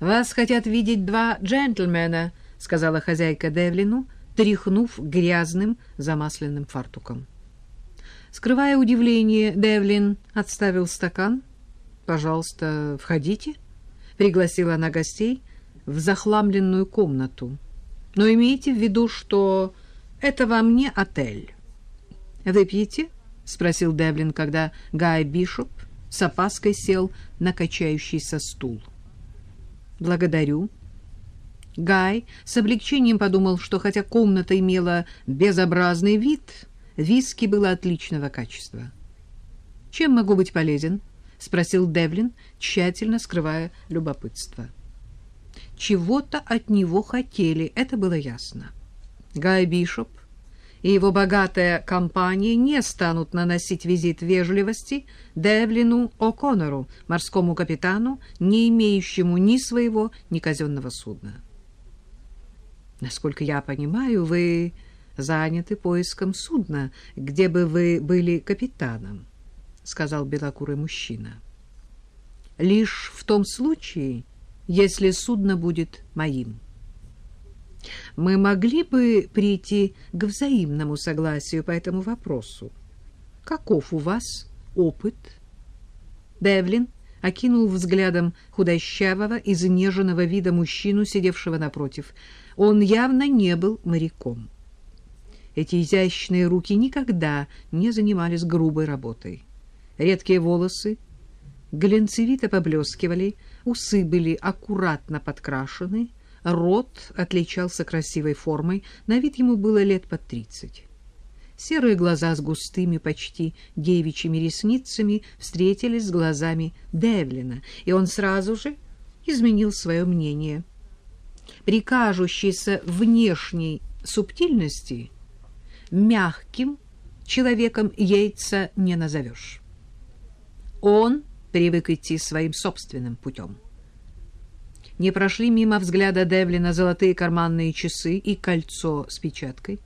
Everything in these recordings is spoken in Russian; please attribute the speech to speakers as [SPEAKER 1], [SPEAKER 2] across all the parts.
[SPEAKER 1] «Вас хотят видеть два джентльмена», — сказала хозяйка Девлину, тряхнув грязным замасленным фартуком. Скрывая удивление, Девлин отставил стакан. «Пожалуйста, входите», — пригласила она гостей в захламленную комнату. «Но имейте в виду, что это вам не отель». «Выпьете?» — спросил Девлин, когда Гай Бишоп с опаской сел на качающийся стул. «Благодарю». Гай с облегчением подумал, что хотя комната имела безобразный вид, виски было отличного качества. «Чем могу быть полезен?» — спросил Девлин, тщательно скрывая любопытство. Чего-то от него хотели, это было ясно. Гай Бишоп и его богатая компания не станут наносить визит вежливости Девлину О'Коннору, морскому капитану, не имеющему ни своего, ни казенного судна. Насколько я понимаю, вы заняты поиском судна, где бы вы были капитаном, — сказал белокурый мужчина. — Лишь в том случае, если судно будет моим. Мы могли бы прийти к взаимному согласию по этому вопросу. Каков у вас опыт? Девлин окинул взглядом худощавого, изнеженного вида мужчину, сидевшего напротив. Он явно не был моряком. Эти изящные руки никогда не занимались грубой работой. Редкие волосы глянцевито поблескивали, усы были аккуратно подкрашены, рот отличался красивой формой, на вид ему было лет под тридцать. Серые глаза с густыми, почти девичьими ресницами встретились с глазами Девлина, и он сразу же изменил свое мнение. При кажущейся внешней субтильности мягким человеком яйца не назовешь. Он привык идти своим собственным путем. Не прошли мимо взгляда Девлина золотые карманные часы и кольцо с печаткой.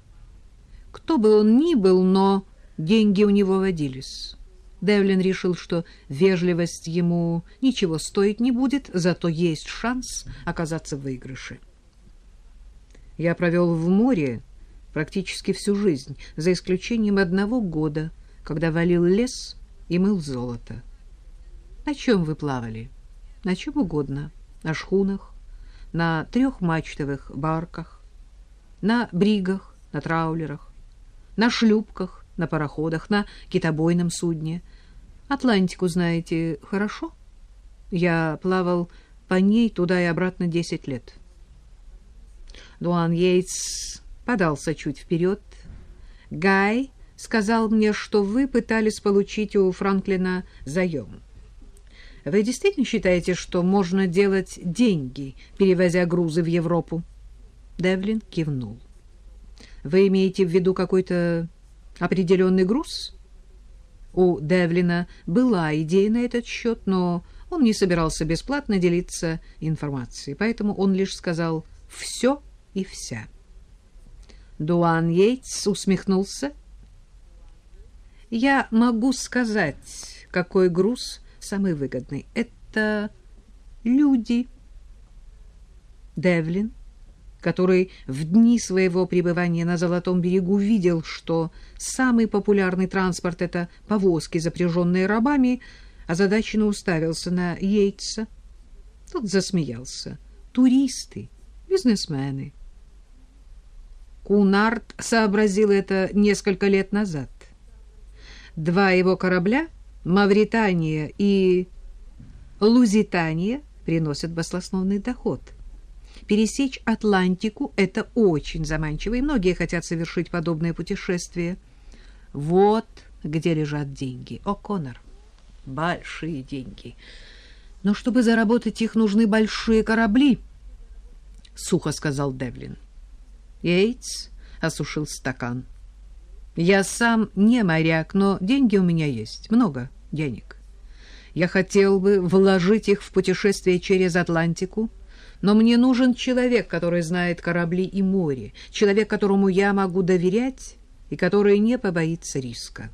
[SPEAKER 1] Кто бы он ни был, но деньги у него водились. Девлин решил, что вежливость ему ничего стоить не будет, зато есть шанс оказаться в выигрыше. Я провел в море практически всю жизнь, за исключением одного года, когда валил лес и мыл золото. На чем вы плавали? На чем угодно. На шхунах, на трехмачтовых барках, на бригах, на траулерах, на шлюпках, на пароходах, на китобойном судне. Атлантику знаете хорошо? Я плавал по ней туда и обратно десять лет. Дуан Йейтс подался чуть вперед. Гай сказал мне, что вы пытались получить у Франклина заем. Вы действительно считаете, что можно делать деньги, перевозя грузы в Европу? Девлин кивнул. Вы имеете в виду какой-то определенный груз? У Девлина была идея на этот счет, но он не собирался бесплатно делиться информацией, поэтому он лишь сказал «все и вся». Дуан Йейтс усмехнулся. «Я могу сказать, какой груз самый выгодный. Это люди». Девлин, который в дни своего пребывания на Золотом берегу видел, что самый популярный транспорт — это повозки, запряженные рабами, озадаченно уставился на Йейтса. Тот засмеялся. «Туристы, бизнесмены». Кунард сообразил это несколько лет назад. Два его корабля, Мавритания и Лузитания, приносят баслосновный доход. Пересечь Атлантику — это очень заманчиво, и многие хотят совершить подобное путешествие. Вот где лежат деньги. О, Конор, большие деньги. Но чтобы заработать их, нужны большие корабли, — сухо сказал Девлин. — Эйтс осушил стакан. Я сам не моряк, но деньги у меня есть, много денег. Я хотел бы вложить их в путешествие через Атлантику, но мне нужен человек, который знает корабли и море, человек, которому я могу доверять и который не побоится риска.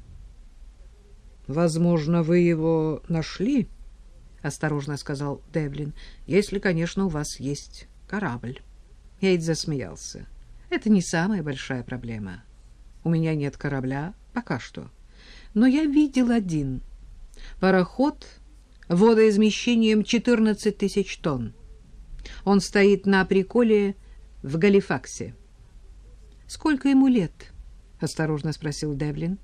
[SPEAKER 1] Возможно, вы его нашли? осторожно сказал Девлин, если, конечно, у вас есть корабль. Эйд засмеялся. Это не самая большая проблема. У меня нет корабля пока что. Но я видел один. Пароход водоизмещением 14 тысяч тонн. Он стоит на приколе в Галифаксе. «Сколько ему лет?» — осторожно спросил Девлин.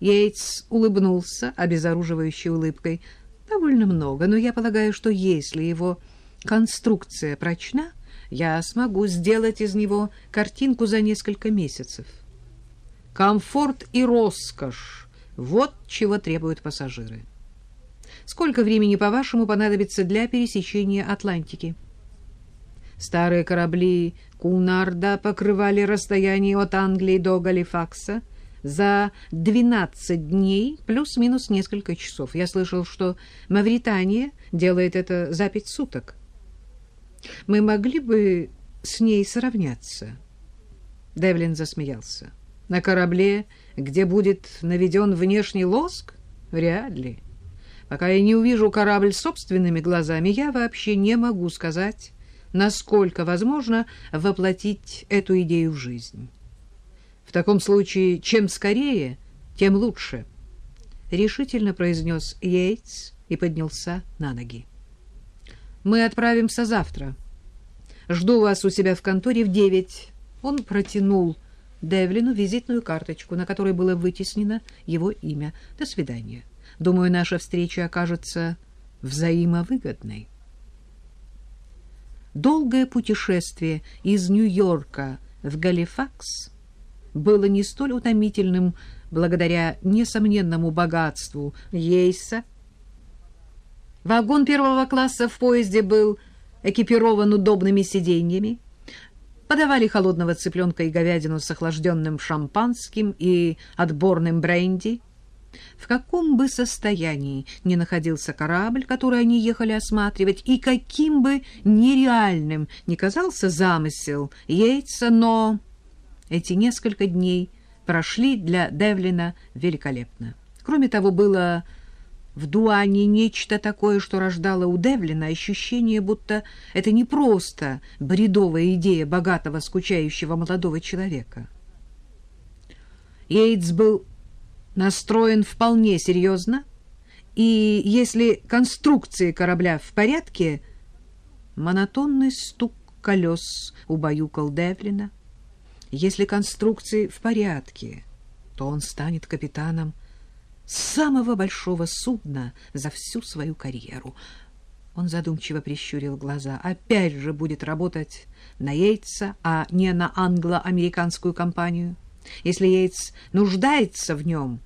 [SPEAKER 1] Йейтс улыбнулся обезоруживающей улыбкой. «Довольно много, но я полагаю, что если его конструкция прочна, я смогу сделать из него картинку за несколько месяцев. Комфорт и роскошь — вот чего требуют пассажиры. Сколько времени, по-вашему, понадобится для пересечения Атлантики?» Старые корабли Кунарда покрывали расстояние от Англии до Галифакса за 12 дней плюс-минус несколько часов. Я слышал, что Мавритания делает это за пять суток. Мы могли бы с ней сравняться. Девлин засмеялся. На корабле, где будет наведен внешний лоск? Вряд ли. Пока я не увижу корабль собственными глазами, я вообще не могу сказать, насколько возможно воплотить эту идею в жизнь. В таком случае, чем скорее, тем лучше, — решительно произнес Йейтс и поднялся на ноги. Мы отправимся завтра. Жду вас у себя в конторе в девять. Он протянул Девлину визитную карточку, на которой было вытеснено его имя. До свидания. Думаю, наша встреча окажется взаимовыгодной. Долгое путешествие из Нью-Йорка в Галифакс было не столь утомительным благодаря несомненному богатству Ейса. Вагон первого класса в поезде был экипирован удобными сиденьями. Подавали холодного цыпленка и говядину с охлажденным шампанским и отборным бренди — в каком бы состоянии ни находился корабль, который они ехали осматривать, и каким бы нереальным ни казался замысел Йейтса, но эти несколько дней прошли для Девлина великолепно. Кроме того, было в Дуане нечто такое, что рождало у Девлина ощущение, будто это не просто бредовая идея богатого, скучающего молодого человека. Йейтс был настроен вполне серьезно, и если конструкции корабля в порядке, монотонный стук колес убаюкал Девлина. Если конструкции в порядке, то он станет капитаном самого большого судна за всю свою карьеру. Он задумчиво прищурил глаза. Опять же будет работать на Йейтса, а не на англо-американскую компанию. Если Йейтс нуждается в нем,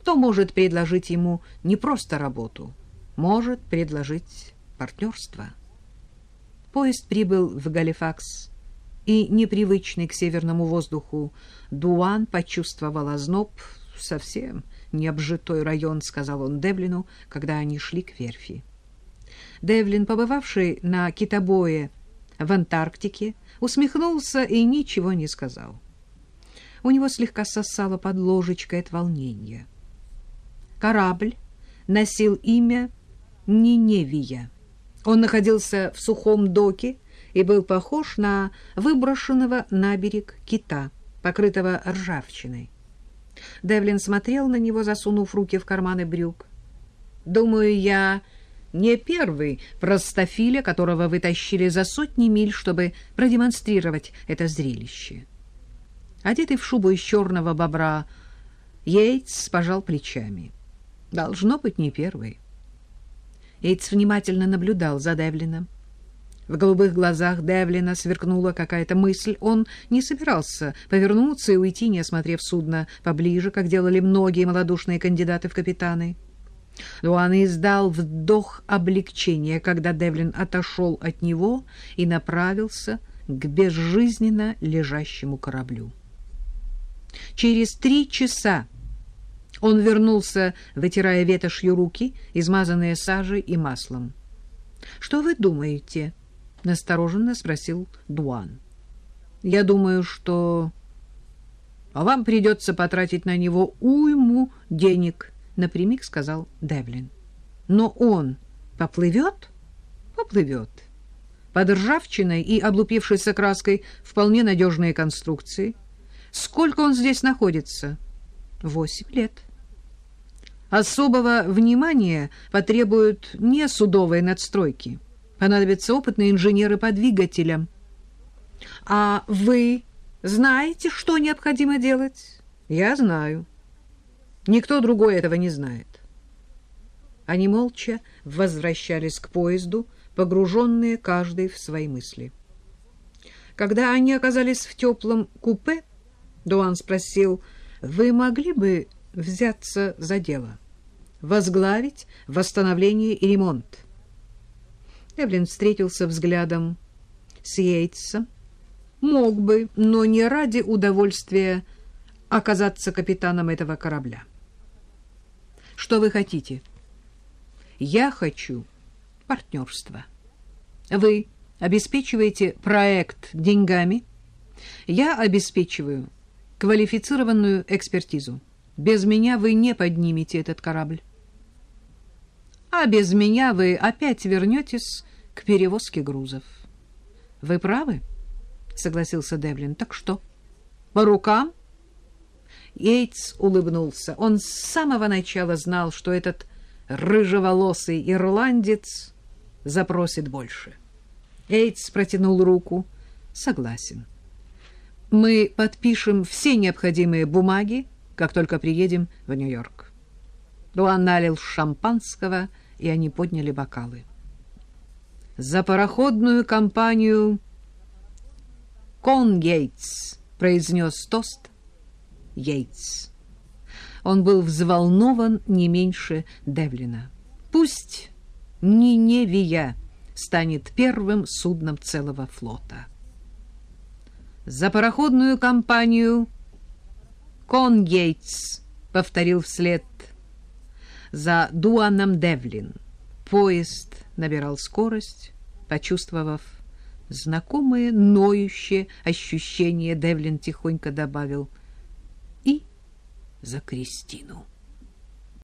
[SPEAKER 1] кто может предложить ему не просто работу, может предложить партнерство. Поезд прибыл в Галифакс, и непривычный к северному воздуху Дуан почувствовал озноб, совсем необжитой район, сказал он Девлину, когда они шли к верфи. Девлин, побывавший на китобое в Антарктике, усмехнулся и ничего не сказал. У него слегка сосало под ложечкой от волнения. Корабль носил имя Ниневия. Он находился в сухом доке и был похож на выброшенного на берег кита, покрытого ржавчиной. Девлин смотрел на него, засунув руки в карманы брюк. «Думаю, я не первый простофиля, которого вытащили за сотни миль, чтобы продемонстрировать это зрелище». Одетый в шубу из черного бобра, Йейтс пожал плечами. Должно быть, не первый. Эйтс внимательно наблюдал за Девлином. В голубых глазах Девлина сверкнула какая-то мысль. Он не собирался повернуться и уйти, не осмотрев судно поближе, как делали многие малодушные кандидаты в капитаны. Дуан издал вдох облегчения, когда Девлин отошел от него и направился к безжизненно лежащему кораблю. Через три часа он вернулся, вытирая ветошью руки, измазанные сажей и маслом. — Что вы думаете? — настороженно спросил Дуан. — Я думаю, что... — вам придется потратить на него уйму денег, — напрямик сказал Девлин. Но он поплывет? Поплывет. Под ржавчиной и облупившейся краской вполне надежные конструкции. Сколько он здесь находится? Восемь лет. Особого внимания потребуют не судовые надстройки. Понадобятся опытные инженеры по двигателям. А вы знаете, что необходимо делать? Я знаю. Никто другой этого не знает. Они молча возвращались к поезду, погруженные каждый в свои мысли. Когда они оказались в теплом купе, Дуан спросил, «Вы могли бы взяться за дело, возглавить восстановление и ремонт?» Эвлин встретился взглядом с Йейтсом. «Мог бы, но не ради удовольствия оказаться капитаном этого корабля». «Что вы хотите?» «Я хочу партнерства. Вы обеспечиваете проект деньгами, я обеспечиваю квалифицированную экспертизу. Без меня вы не поднимете этот корабль. А без меня вы опять вернетесь к перевозке грузов. Вы правы, согласился Девлин. Так что, по рукам? Эйтс улыбнулся. Он с самого начала знал, что этот рыжеволосый ирландец запросит больше. Эйтс протянул руку. Согласен. Мы подпишем все необходимые бумаги, как только приедем в Нью-Йорк. Дуан налил шампанского, и они подняли бокалы. За пароходную компанию «Конгейтс», — произнес тост Йейтс. Он был взволнован не меньше Девлина. Пусть Ниневия станет первым судном целого флота. За пароходную компанию «Конгейтс», — повторил вслед за Дуаном Девлин. Поезд набирал скорость, почувствовав знакомое ноющее ощущение, Девлин тихонько добавил — и за Кристину.